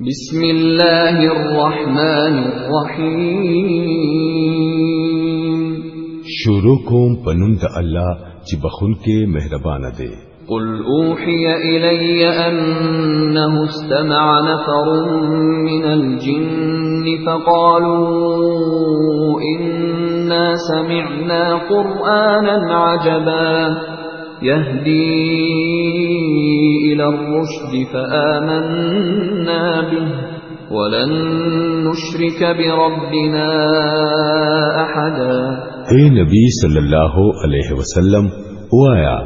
بسم الله الرحمن الرحيم شروع کوم پنوم د الله چې بخون کې مهربان دي قل اوحي الي انه استمع نفر من الجن فقالوا انا سمعنا قرانا عجبا يهدي إلى الرشد فآمنا به ولن نشرك بربنا أحدا اے نبی صلی الله علیه وسلم وایا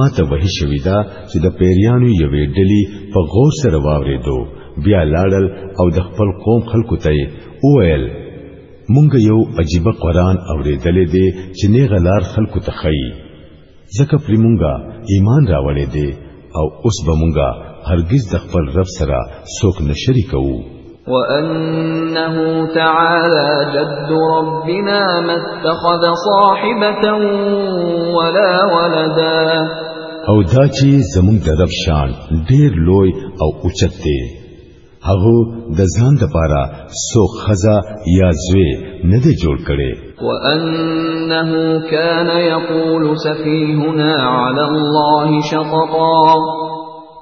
ما ته وحی شوی دا چې د پیریانو یوې ډلې په غور سره واورېدو بیا لاړل او د خپل قوم خلکو ته وویل مونږ یو عجیب قران اورېدلې دي چې نه غلار خلکو ته خي ځکه پر مونږه ایمان راوړې دي او اوس به مونږه هرگز د خپل رب سره څوک نشری کوو وأنه تعالى جد ربنا ما اتخذ صاحبة ولا ولدا او دا چې زمونږ د رب شان ډیر لوی او اوچت دی هغه د ځان لپاره سو خزا یا زوی نه دی جوړ کړي وانه کان یقول سفیهنا علی الله شططا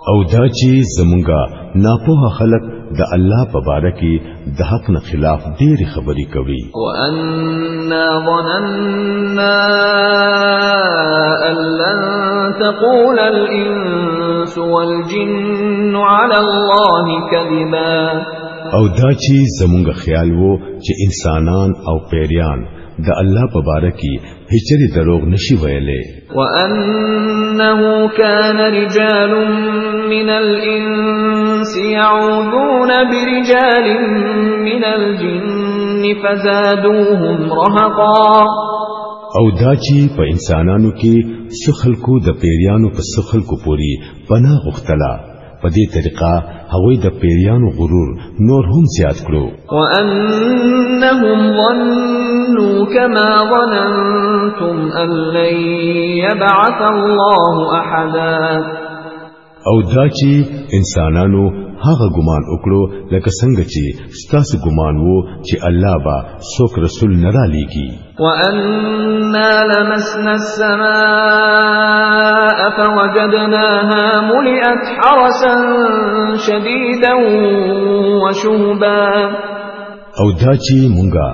او دا چې زمونږه ناپوه خلق د الله په باره کې د حق نه خلاف ډېری خبرې کوي وَأَنَّا ظَنَنَّا أَن لَّن تَقُولَ الْإِنسُ الانس والجن على الله كذبا او دا چې زمونږ خیال وو چې انسانان او پیریان د الله په باره کې هیڅ دروغ نشي ویلې وانه کان رجال من الانس يعوذون برجال من الجن فزادوهم رهقا او دا چې په انسانانو کې سخلکو د پیریانو په سخلکو پوری پناه غختلا په دې طریقه هغوی د پیریانو غرور نور هم زیات کړو وانهم ظنوا كما ظننتم ان لن يبعث الله احدا او دا چې انسانانو هغه ګمان وکړو لکه څنګه چې ستاسو ګمان وو چې الله با څوک رسول نه را لېږي وَأَنَّا لَمَسْنَا السَّمَاءَ فَوَجَدْنَاهَا مُلِئَتْ حَرَسًا شَدِيدًا وَشُهُبًا او دا چې مونږه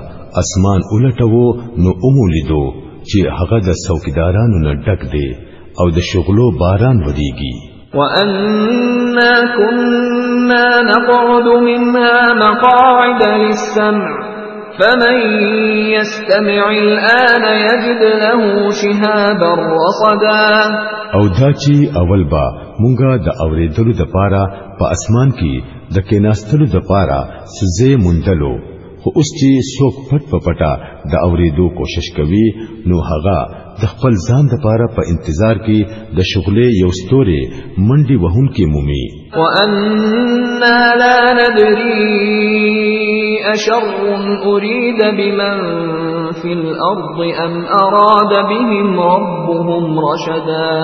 اسمان ولټو نو اومولیدو چې هغه د څوکیدارانو نه ډک دی او د شغلو باران ودیږي وأنا كنا نقعد منها مقاعد للسمع فمن يستمع الآن يجد له شهابا رصدا او دا چې اول با مونږه د اوریدلو د پاره په اسمان کې د کېناستلو د پاره سزه مندلو خو اوس چې څوک پټ په پټا د اوریدو کوشش کوي نو هغه د خپل ځان لپاره په انتظار کې د شغلې یو ستوري منډي وهون کې مومي وَأَنَّا لَا نَدْرِي أَشَرٌ أُرِيدَ بِمَنْ فِي الْأَرْضِ أَمْ أَرَادَ بِهِمْ رَبُّهُمْ رَشَدًا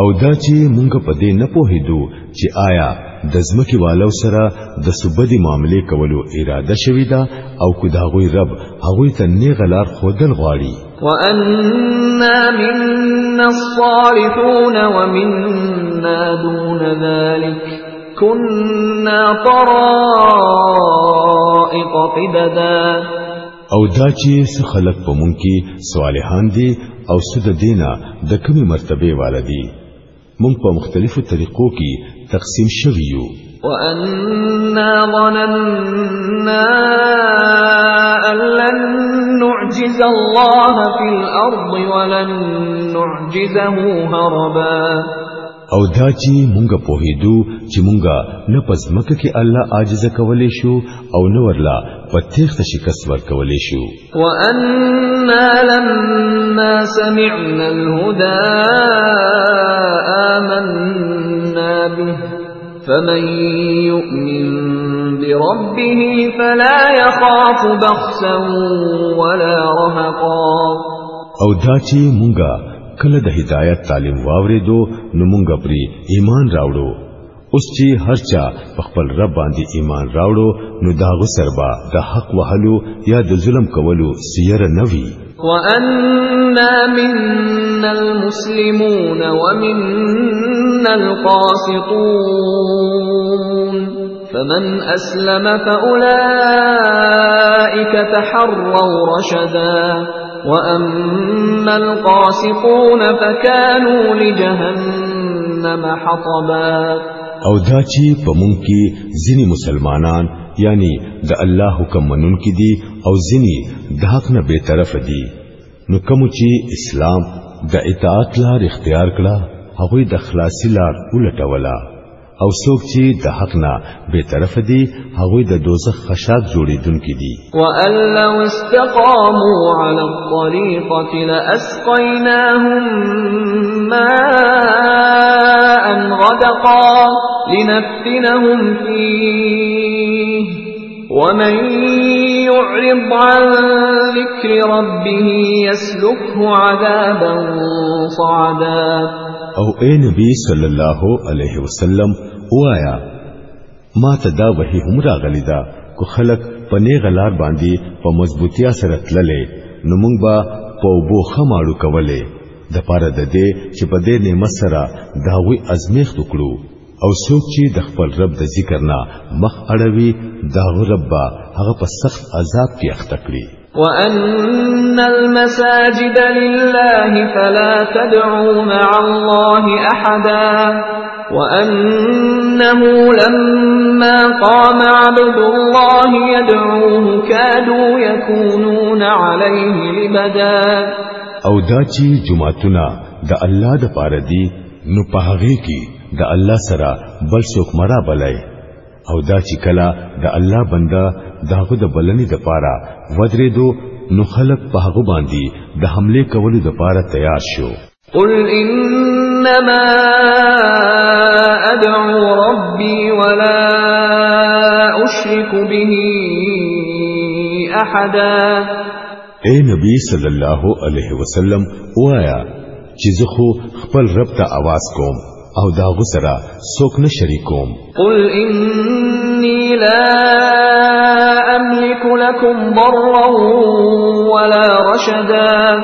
او دا چې مونږ په دې نه پوهېدو چې آیا د ځمکې والو سره د سبدي معاملې کولو اراده شوې ده او کو داغوی رب هغه ته نه غلار خودل غواړي وَأَنَّا مِنَّا الصَّالِحُونَ وَمِنَّا دُونَ ذَلِكَ كُنَّا طَرَائِقَ قِدَدًا او دا چې خلق په مونږ کې صالحان دي او سود دینه د کومې مرتبه والدي مونږ په مختلفو طریقو کې تقسیم شویو وانا ظننا ان لن نعجز الله في الارض ولن نعجزه هربا او دا چې مونږ په هیدو چې مونږ نه پزمکه کې الله عاجز کولې شو او نو ورلا په تیخت شکست ور کولې شو وان إنا لما سمعنا الهدى آمنا به فمن يؤمن بربه فلا يخاف بخسا ولا رهقا او دا چې مونږه کله د هدایت تعلیم واورېدو نو مونږه پری ایمان راوړو اوس چې هرچا خپل رب باندې ایمان راوړو نو دا غسربا د حق وهلو یا د ظلم کولو سیر نه وی وَأَنَّا مِنَّا الْمُسْلِمُونَ وَمِنَّا الْقَاسِطُونَ فَمَنْ أَسْلَمَ فَأُولَئِكَ تَحَرَّوْا رَشَدًا وَأَمَّا الْقَاسِطُونَ فَكَانُوا لِجَهَنَّمَ حَطَبًا او دا چې په مونږ کې ځینی مسلمانان یعنی د الله حکم منونکي دي او ځینی د حق نه به طرف دي نو کوم چې اسلام د اطاعت لار اختیار کړه هغه د خلاصي لار ولټولا او څوک چې د حق نه به طرف دي هغه د دوزخ خشاب جوړیدونکي دي وان لو استقاموا على الطريقه لاسقيناهم ماء غدقا لنفتنهم فيه ومن يعرض عن ذكر ربه يسلكه عذابا صعدا او اے نبی صلی الله علیه وسلم وایا ما ته دا وحی هم راغلی دا کو خلق پنې غلار باندې په مضبوطیا سره تللې نو موږ به په وبو خماړو کولې د پاره د دې چې په دې نعمت سره داوی ازمیخت وکړو او څوک چې د خپل رب د ذکر نه مخ اړوي دا رب با هغه په سخت عذاب کې اخته کړي وان المساجد لله فلا تدعوا مع الله احدا وانه لما قام عبد الله يدعوه كادوا يكونون عليه لبدا او دا چې جمعتونه د الله د پاره دي نو په هغه کې د الله سره بل څوک مرا بلای او دا چې کله د الله بنده داغه د بلنې د پاره ودرېدو نو خلق په هغه باندې د حمله کولو د پاره تیار شو قل انما ادعو ربي ولا اشرك به احدا اے نبی صلی الله علیه وسلم وایا چې زه خو خپل رب ته आवाज کوم او دا غسرا سوك نه شریکوم قل انی لا املك لكم ضرا ولا رشدا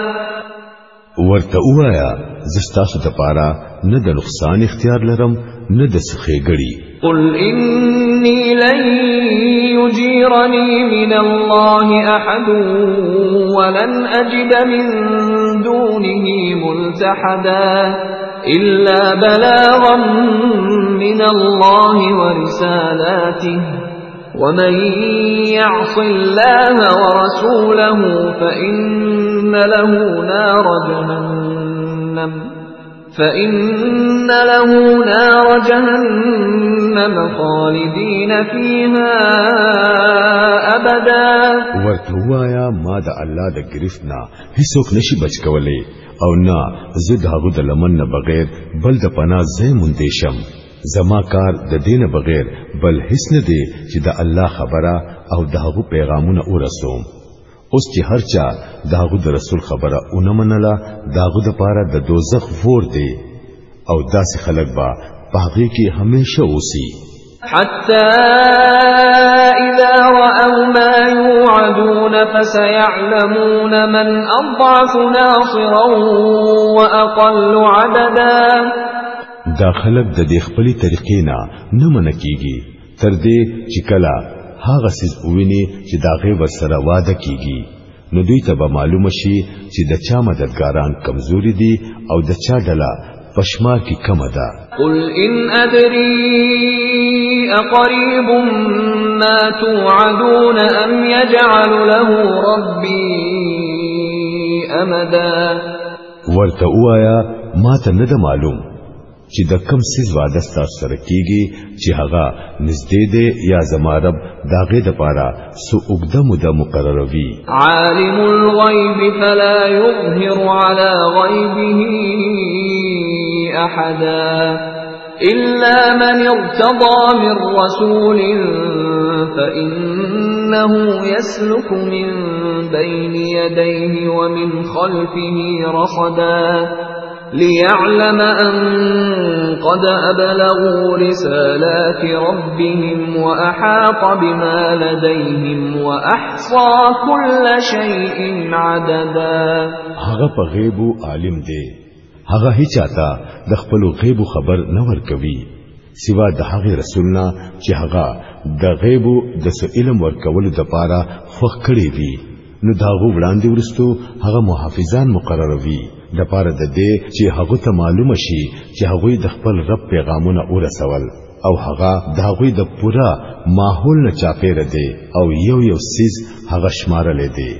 ورته وایا زستاسو ندى نه د نقصان اختیار لرم نه د سخېګړي قل انی لن يجيرني من الله احد ولن اجد من دونه ملتحدا إلا بلاغا من الله ورسالاته ومن يعص الله ورسوله فإن له نار جهنم فإن له نار جهنم خالدين فيها أبدا ورته ماذا الله د گرفتنا هیڅوک نشي بچ او نه زه د هغه د لمن نه بغیر بل د پناه زه مونږ شم زما کار د دین بغیر بل هیڅ نه دی چې د الله خبره او د هغه پیغامونه ورسوم اوس چې هر چا د هغه د رسول خبره اون منله د هغه د پاره د دوزخ ور دی او داسې خلک با په هغه کې همیشه اوسي حتى إذا رأوا ما يوعدون فسيعلمون من أضعف ناصرا وأقل عددا دا خلق د دې خپلې طریقې نه نه من کیږي تر دې چې کله هغه سیز وویني چې داغه ورسره واده کیږي نو دوی ته به معلوم شي چې د چا مددګاران کمزوري دي او د چا ډله پښمار کی کم ده قل ان ادري أقريب ما توعدون أم يجعل له ربي أمدا ورته وایا ما ته نه معلوم چې د کم سیز وعده ستاسو سره کیږي چې هغه نږدې دی یا زما رب داغه د پاره سو اوګده مده مقرروي عالم الغیب فلا یظهر علی غیبه احدا إلا من ارتضى من رسول فإنه يسلك من بين يديه ومن خلفه رصدا ليعلم أن قد أبلغوا رسالات ربهم وأحاط بما لديهم وأحصى كل شيء عددا هغه عالم دی هغه هیڅ اتا د خپل غیب خبر نه ورکوي سوا د هغه رسولنا چې هغه د غیب د علم ورکول د پاره خوخ کړی دی نو داغه وړاندې ورستو هغه محافظان مقرروي د پاره د دې چې هغه ته معلوم شي چې هغه د خپل رب پیغامونه ورسول او هغه د هغه د پوره ماحول نه چاپېره دی او یو یو سیز هغه شمارلې دی